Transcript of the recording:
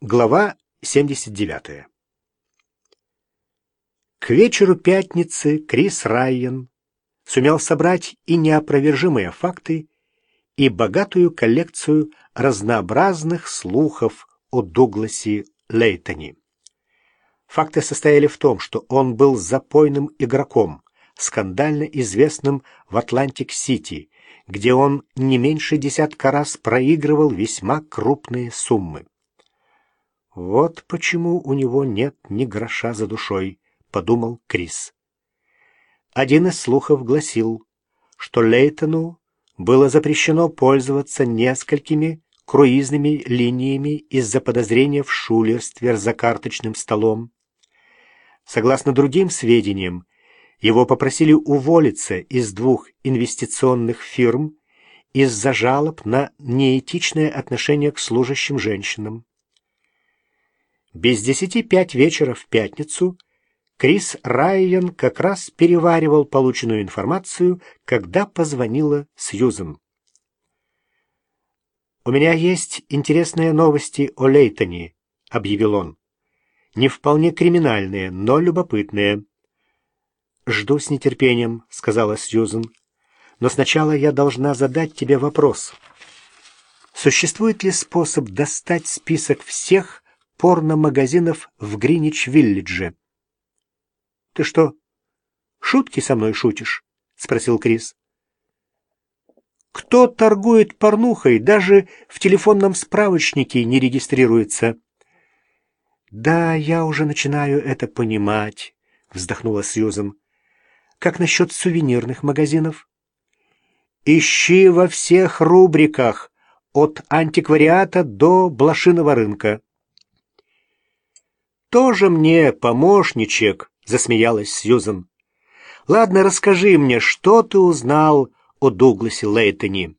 Глава 79. К вечеру пятницы Крис Райан сумел собрать и неопровержимые факты, и богатую коллекцию разнообразных слухов о Дугласе Лейтоне. Факты состояли в том, что он был запойным игроком, скандально известным в Атлантик-Сити, где он не меньше десятка раз проигрывал весьма крупные суммы. «Вот почему у него нет ни гроша за душой», — подумал Крис. Один из слухов гласил, что Лейтону было запрещено пользоваться несколькими круизными линиями из-за подозрения в шулерстве за карточным столом. Согласно другим сведениям, его попросили уволиться из двух инвестиционных фирм из-за жалоб на неэтичное отношение к служащим женщинам. Без десяти пять вечера в пятницу Крис Райан как раз переваривал полученную информацию, когда позвонила Сьюзен. «У меня есть интересные новости о Лейтоне», — объявил он. «Не вполне криминальные, но любопытные». «Жду с нетерпением», — сказала Сьюзен. «Но сначала я должна задать тебе вопрос. Существует ли способ достать список всех, порно-магазинов в Гринич-Виллидже. «Ты что, шутки со мной шутишь?» — спросил Крис. «Кто торгует порнухой, даже в телефонном справочнике не регистрируется». «Да, я уже начинаю это понимать», — вздохнула Сьюзен. «Как насчет сувенирных магазинов?» «Ищи во всех рубриках, от антиквариата до блошиного рынка». «Тоже мне помощничек», — засмеялась Сьюзен. «Ладно, расскажи мне, что ты узнал о Дугласе Лейтоне?»